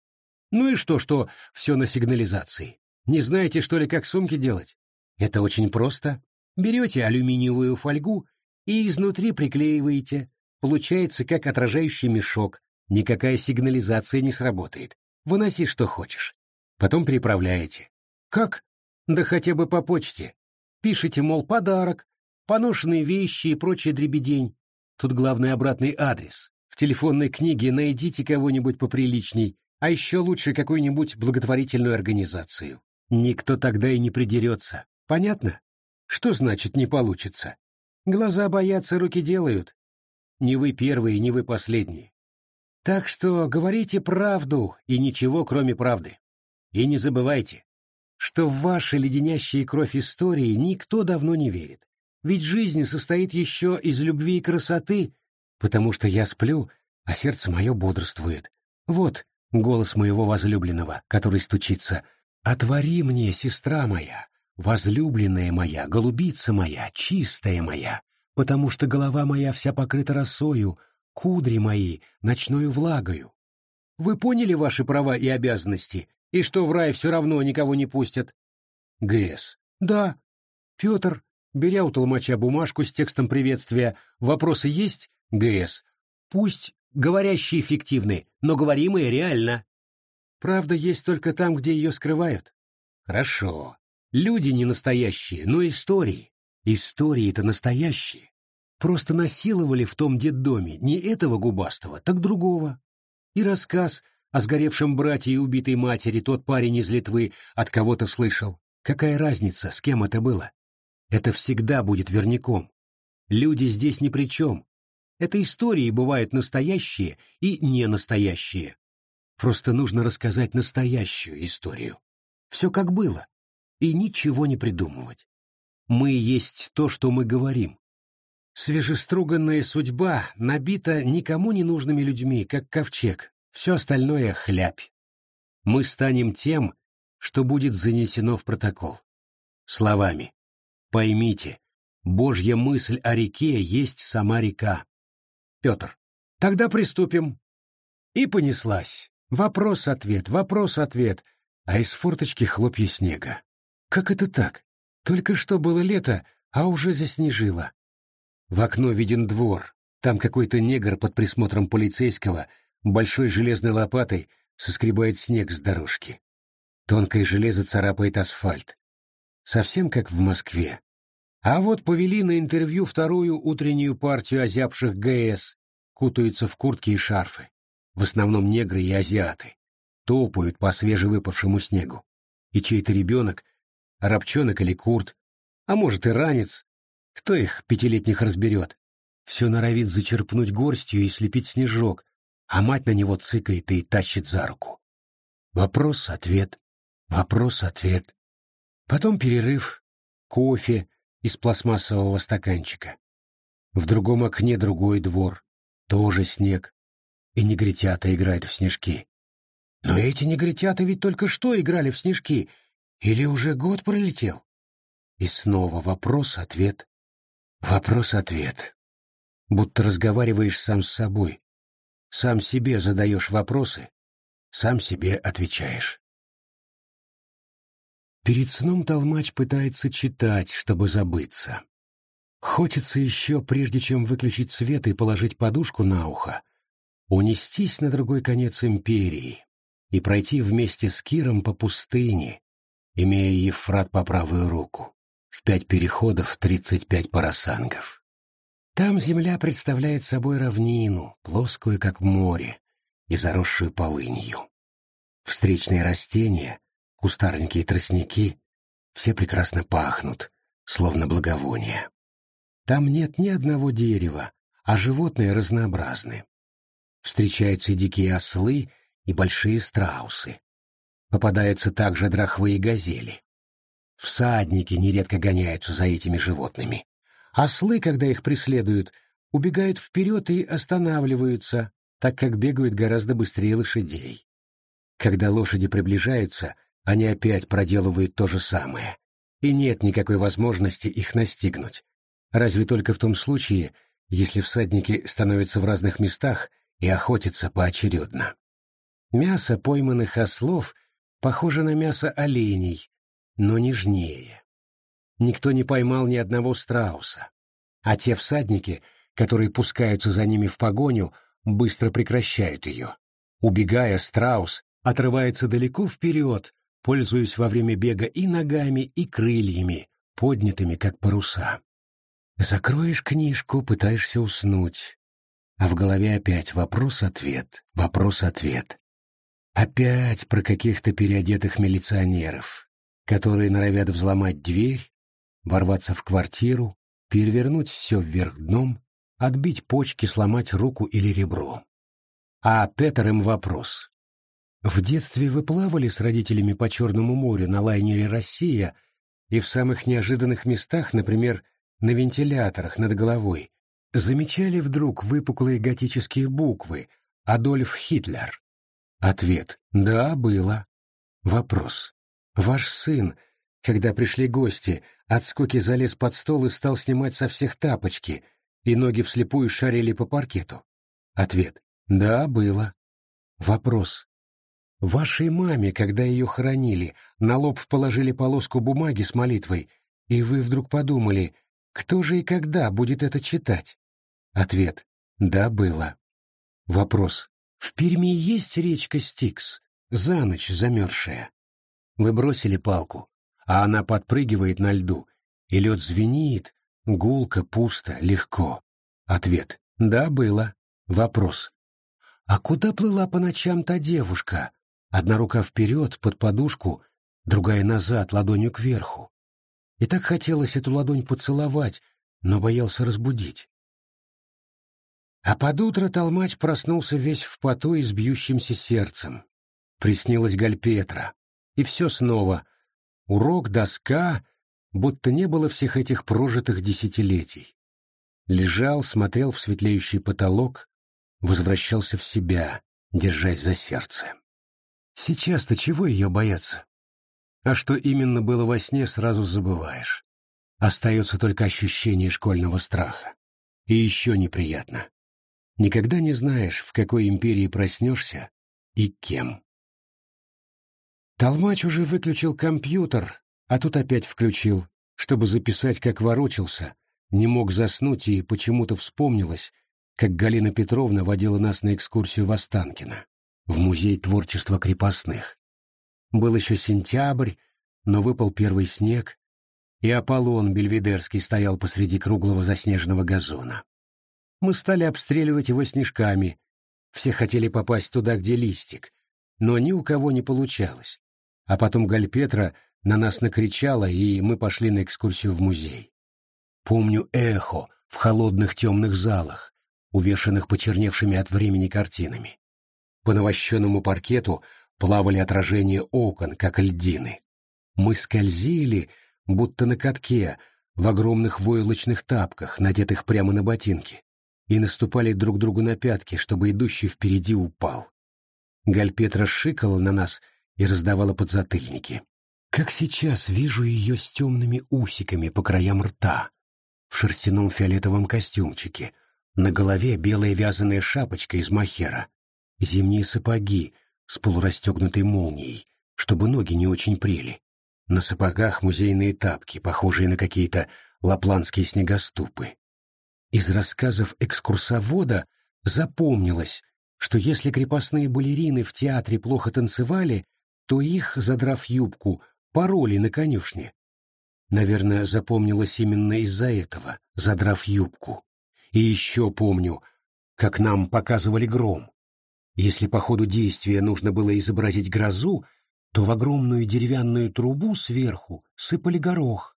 Ну и что, что все на сигнализации? Не знаете, что ли, как сумки делать? Это очень просто. Берете алюминиевую фольгу и изнутри приклеиваете. Получается, как отражающий мешок. Никакая сигнализация не сработает. Выноси, что хочешь. Потом переправляете. Как? Да хотя бы по почте. Пишите, мол, подарок, поношенные вещи и прочая дребедень. Тут главный обратный адрес. В телефонной книге найдите кого-нибудь поприличней, а еще лучше какую-нибудь благотворительную организацию. Никто тогда и не придерется. Понятно? Что значит «не получится»? Глаза боятся, руки делают. Не вы первые, не вы последние. Так что говорите правду и ничего, кроме правды. И не забывайте, что в ваши леденящие кровь истории никто давно не верит. Ведь жизнь состоит еще из любви и красоты, потому что я сплю, а сердце мое бодрствует. Вот голос моего возлюбленного, который стучится. «Отвори мне, сестра моя, возлюбленная моя, голубица моя, чистая моя, потому что голова моя вся покрыта росою, кудри мои ночною влагою. Вы поняли ваши права и обязанности, и что в рай все равно никого не пустят? ГС. Да. Петр, беря у толмача бумажку с текстом приветствия, вопросы есть? ГС. Пусть говорящие фиктивны, но говоримые реально. Правда есть только там, где ее скрывают. Хорошо. Люди не настоящие, но истории. Истории-то настоящие. Просто насиловали в том детдоме не этого губастого, так другого. И рассказ о сгоревшем брате и убитой матери тот парень из Литвы от кого-то слышал. Какая разница, с кем это было? Это всегда будет верняком. Люди здесь ни при чем. Это истории бывают настоящие и не настоящие. Просто нужно рассказать настоящую историю. Все как было. И ничего не придумывать. Мы есть то, что мы говорим. Свежеструганная судьба набита никому не нужными людьми, как ковчег, все остальное — хлябь. Мы станем тем, что будет занесено в протокол. Словами. Поймите, Божья мысль о реке есть сама река. Петр. Тогда приступим. И понеслась. Вопрос-ответ, вопрос-ответ, а из форточки хлопья снега. Как это так? Только что было лето, а уже заснежило. В окно виден двор. Там какой-то негр под присмотром полицейского большой железной лопатой соскребает снег с дорожки. Тонкое железо царапает асфальт. Совсем как в Москве. А вот повели на интервью вторую утреннюю партию озябших ГС, кутаются в куртки и шарфы. В основном негры и азиаты. Топают по свежевыпавшему снегу. И чей-то ребенок, рабчонок или курт, а может и ранец, кто их, пятилетних, разберет? Все норовит зачерпнуть горстью и слепить снежок, а мать на него цыкает и тащит за руку. Вопрос-ответ, вопрос-ответ. Потом перерыв, кофе из пластмассового стаканчика. В другом окне другой двор, тоже снег, и негритята играют в снежки. Но эти негритята ведь только что играли в снежки, или уже год пролетел? И снова вопрос-ответ, Вопрос-ответ. Будто разговариваешь сам с собой. Сам себе задаешь вопросы, сам себе отвечаешь. Перед сном толмач пытается читать, чтобы забыться. Хочется еще, прежде чем выключить свет и положить подушку на ухо, унестись на другой конец империи и пройти вместе с Киром по пустыне, имея Ефрат по правую руку в пять переходов тридцать пять парасангов. Там земля представляет собой равнину, плоскую, как море, и заросшую полынью. Встречные растения, кустарники и тростники все прекрасно пахнут, словно благовония. Там нет ни одного дерева, а животные разнообразны. Встречаются дикие ослы и большие страусы. Попадаются также драхвы и газели. Всадники нередко гоняются за этими животными. Ослы, когда их преследуют, убегают вперед и останавливаются, так как бегают гораздо быстрее лошадей. Когда лошади приближаются, они опять проделывают то же самое, и нет никакой возможности их настигнуть, разве только в том случае, если всадники становятся в разных местах и охотятся поочередно. Мясо пойманных ослов похоже на мясо оленей, но нежнее. Никто не поймал ни одного страуса, а те всадники, которые пускаются за ними в погоню, быстро прекращают ее. Убегая, страус отрывается далеко вперед, пользуясь во время бега и ногами, и крыльями, поднятыми, как паруса. Закроешь книжку, пытаешься уснуть, а в голове опять вопрос-ответ, вопрос-ответ. Опять про каких-то переодетых милиционеров, которые норовят взломать дверь, ворваться в квартиру, перевернуть все вверх дном, отбить почки, сломать руку или ребро. А Петер им вопрос. В детстве вы плавали с родителями по Черному морю на лайнере «Россия» и в самых неожиданных местах, например, на вентиляторах над головой, замечали вдруг выпуклые готические буквы «Адольф Хитлер»? Ответ «Да, было». Вопрос. Ваш сын, когда пришли гости, от скуки залез под стол и стал снимать со всех тапочки, и ноги вслепую шарили по паркету? Ответ «Да, было». Вопрос. Вашей маме, когда ее хоронили, на лоб положили полоску бумаги с молитвой, и вы вдруг подумали, кто же и когда будет это читать? Ответ. Да, было. Вопрос. В Перми есть речка Стикс, за ночь замерзшая? Вы бросили палку, а она подпрыгивает на льду, и лед звенит, гулко, пусто, легко. Ответ. Да, было. Вопрос. А куда плыла по ночам та девушка, Одна рука вперед, под подушку, другая назад, ладонью кверху. И так хотелось эту ладонь поцеловать, но боялся разбудить. А под утро толмач проснулся весь в поту и с бьющимся сердцем. Приснилась Гальпетра. И все снова. Урок, доска, будто не было всех этих прожитых десятилетий. Лежал, смотрел в светлеющий потолок, возвращался в себя, держась за сердце. Сейчас-то чего ее бояться? А что именно было во сне, сразу забываешь. Остается только ощущение школьного страха. И еще неприятно. Никогда не знаешь, в какой империи проснешься и кем. Толмач уже выключил компьютер, а тут опять включил, чтобы записать, как ворочался, не мог заснуть и почему-то вспомнилось, как Галина Петровна водила нас на экскурсию в Останкино в Музей творчества крепостных. Был еще сентябрь, но выпал первый снег, и Аполлон Бельведерский стоял посреди круглого заснеженного газона. Мы стали обстреливать его снежками, все хотели попасть туда, где листик, но ни у кого не получалось. А потом Гальпетра на нас накричала, и мы пошли на экскурсию в музей. Помню эхо в холодных темных залах, увешанных почерневшими от времени картинами. По навощенному паркету плавали отражения окон, как льдины. Мы скользили, будто на катке, в огромных войлочных тапках, надетых прямо на ботинки, и наступали друг другу на пятки, чтобы идущий впереди упал. Гальпетра шикала на нас и раздавала подзатыльники. Как сейчас вижу ее с темными усиками по краям рта, в шерстяном фиолетовом костюмчике, на голове белая вязаная шапочка из махера, зимние сапоги с полурастегнутой молнией, чтобы ноги не очень прели. На сапогах музейные тапки, похожие на какие-то лапландские снегоступы. Из рассказов экскурсовода запомнилось, что если крепостные балерины в театре плохо танцевали, то их, задрав юбку, пороли на конюшне. Наверное, запомнилось именно из-за этого, задрав юбку. И еще помню, как нам показывали гром. Если по ходу действия нужно было изобразить грозу, то в огромную деревянную трубу сверху сыпали горох.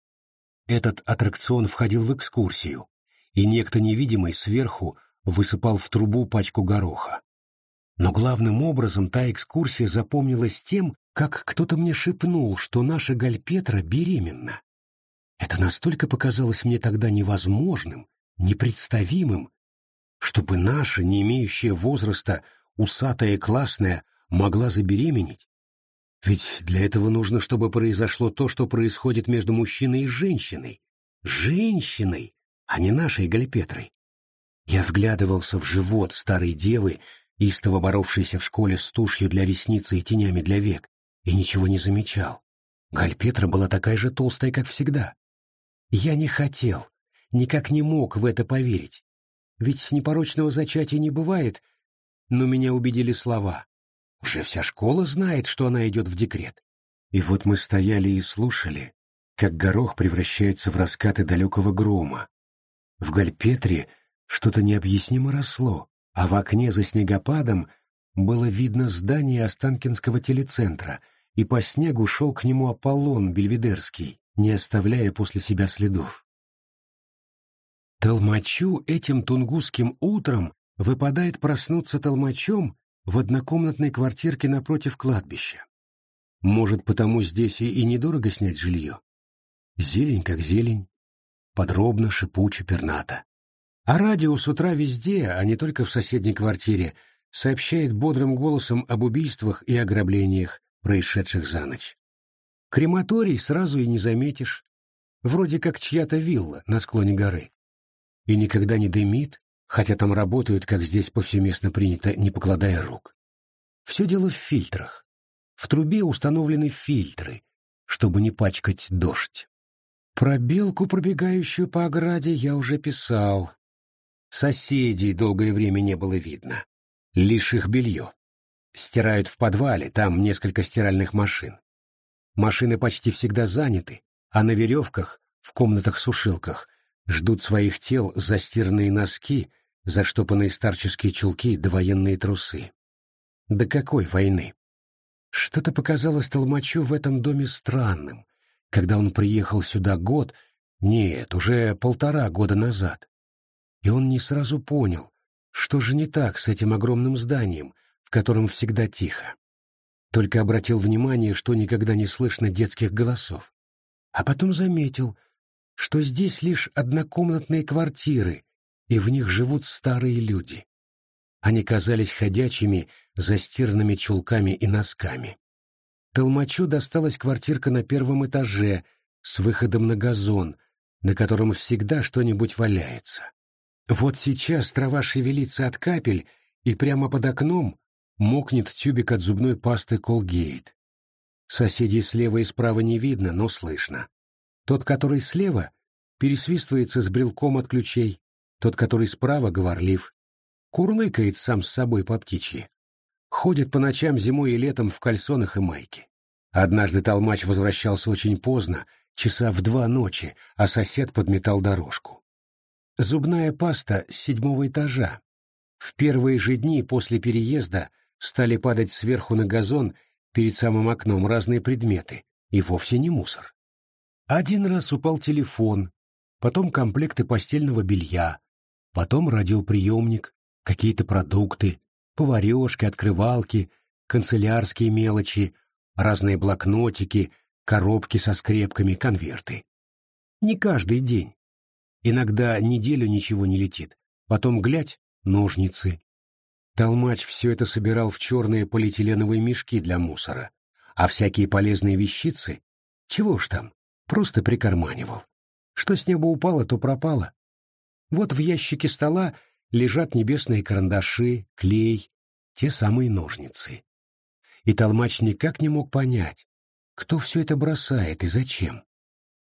Этот аттракцион входил в экскурсию, и некто невидимый сверху высыпал в трубу пачку гороха. Но главным образом та экскурсия запомнилась тем, как кто-то мне шепнул, что наша Гальпетра беременна. Это настолько показалось мне тогда невозможным, непредставимым, чтобы наша, не имеющая возраста, усатая классная, могла забеременеть. Ведь для этого нужно, чтобы произошло то, что происходит между мужчиной и женщиной. Женщиной, а не нашей Гальпетрой. Я вглядывался в живот старой девы, истово боровшейся в школе с тушью для ресницы и тенями для век, и ничего не замечал. Гальпетра была такая же толстая, как всегда. Я не хотел, никак не мог в это поверить. Ведь непорочного зачатия не бывает, но меня убедили слова. Уже вся школа знает, что она идет в декрет. И вот мы стояли и слушали, как горох превращается в раскаты далекого грома. В Гальпетре что-то необъяснимо росло, а в окне за снегопадом было видно здание Останкинского телецентра, и по снегу шел к нему Аполлон Бельведерский, не оставляя после себя следов. Толмачу этим тунгусским утром выпадает проснуться толмачом в однокомнатной квартирке напротив кладбища. Может, потому здесь и, недорого снять жилье. Зелень как зелень, подробно, шипуче, перната. А радио с утра везде, а не только в соседней квартире, сообщает бодрым голосом об убийствах и ограблениях, происшедших за ночь. Крематорий сразу и не заметишь. Вроде как чья-то вилла на склоне горы. И никогда не дымит, хотя там работают, как здесь повсеместно принято, не покладая рук. Все дело в фильтрах. В трубе установлены фильтры, чтобы не пачкать дождь. Про белку, пробегающую по ограде, я уже писал. Соседей долгое время не было видно. Лишь их белье. Стирают в подвале, там несколько стиральных машин. Машины почти всегда заняты, а на веревках, в комнатах-сушилках, ждут своих тел застиранные носки, заштопанные старческие чулки да трусы. До какой войны? Что-то показалось Толмачу в этом доме странным, когда он приехал сюда год, нет, уже полтора года назад и он не сразу понял, что же не так с этим огромным зданием, в котором всегда тихо. Только обратил внимание, что никогда не слышно детских голосов. А потом заметил, что здесь лишь однокомнатные квартиры, и в них живут старые люди. Они казались ходячими, застиранными чулками и носками. Толмачу досталась квартирка на первом этаже с выходом на газон, на котором всегда что-нибудь валяется. Вот сейчас трава шевелится от капель, и прямо под окном мокнет тюбик от зубной пасты Колгейт. Соседей слева и справа не видно, но слышно. Тот, который слева, пересвистывается с брелком от ключей, тот, который справа, говорлив. Курлыкает сам с собой по птичьи. Ходит по ночам зимой и летом в кальсонах и майке. Однажды толмач возвращался очень поздно, часа в два ночи, а сосед подметал дорожку. Зубная паста с седьмого этажа. В первые же дни после переезда стали падать сверху на газон перед самым окном разные предметы, и вовсе не мусор. Один раз упал телефон, потом комплекты постельного белья, потом радиоприемник, какие-то продукты, поварешки, открывалки, канцелярские мелочи, разные блокнотики, коробки со скрепками, конверты. Не каждый день, Иногда неделю ничего не летит. Потом, глядь, ножницы. Толмач все это собирал в черные полиэтиленовые мешки для мусора. А всякие полезные вещицы, чего уж там, просто прикарманивал. Что с неба упало, то пропало. Вот в ящике стола лежат небесные карандаши, клей, те самые ножницы. И толмач никак не мог понять, кто все это бросает и зачем.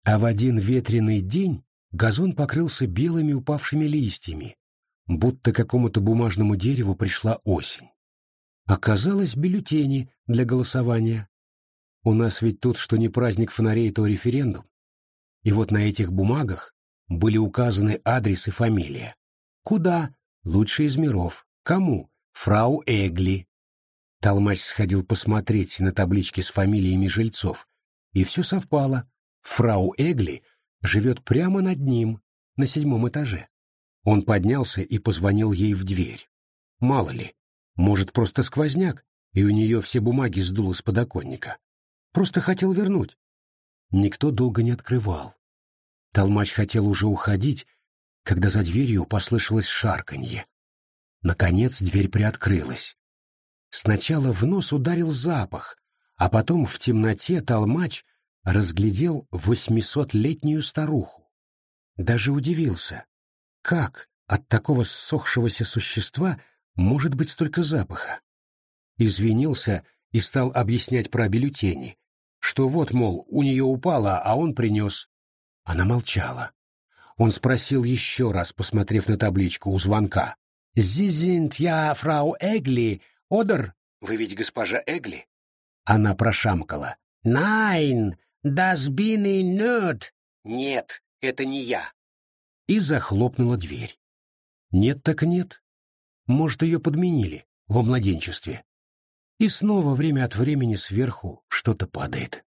А в один ветреный день Газон покрылся белыми упавшими листьями, будто какому-то бумажному дереву пришла осень. Оказалось, бюллетени для голосования. У нас ведь тут что не праздник фонарей, то референдум. И вот на этих бумагах были указаны адрес и фамилия. Куда? Лучше из миров. Кому? Фрау Эгли. Толмач сходил посмотреть на таблички с фамилиями жильцов, и все совпало. Фрау Эгли живет прямо над ним, на седьмом этаже. Он поднялся и позвонил ей в дверь. Мало ли, может, просто сквозняк, и у нее все бумаги сдуло с подоконника. Просто хотел вернуть. Никто долго не открывал. Толмач хотел уже уходить, когда за дверью послышалось шарканье. Наконец дверь приоткрылась. Сначала в нос ударил запах, а потом в темноте толмач разглядел восьмисотлетнюю старуху. Даже удивился, как от такого ссохшегося существа может быть столько запаха. Извинился и стал объяснять про бюллетени, что вот, мол, у нее упало, а он принес. Она молчала. Он спросил еще раз, посмотрев на табличку у звонка. «Зизинт я фрау Эгли, одер?» «Вы ведь госпожа Эгли?» Она прошамкала. «Найн, das bin ich nicht!» «Нет, это не я!» И захлопнула дверь. «Нет так нет. Может, ее подменили во младенчестве. И снова время от времени сверху что-то падает.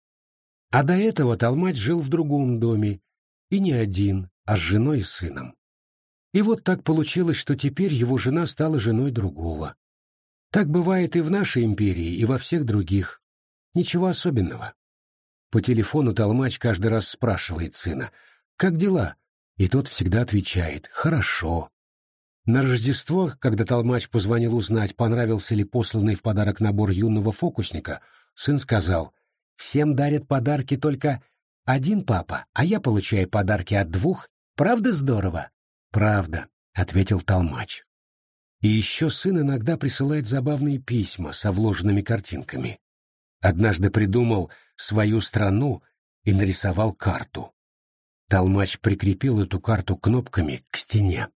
А до этого Толмач жил в другом доме, и не один, а с женой и сыном. И вот так получилось, что теперь его жена стала женой другого. Так бывает и в нашей империи, и во всех других. Ничего особенного. По телефону Толмач каждый раз спрашивает сына, «Как дела?» И тот всегда отвечает, «Хорошо». На Рождество, когда Толмач позвонил узнать, понравился ли посланный в подарок набор юного фокусника, сын сказал, «Всем дарят подарки только один папа, а я получаю подарки от двух, Правда здорово? Правда, ответил Толмач. И еще сын иногда присылает забавные письма со вложенными картинками. Однажды придумал свою страну и нарисовал карту. Толмач прикрепил эту карту кнопками к стене.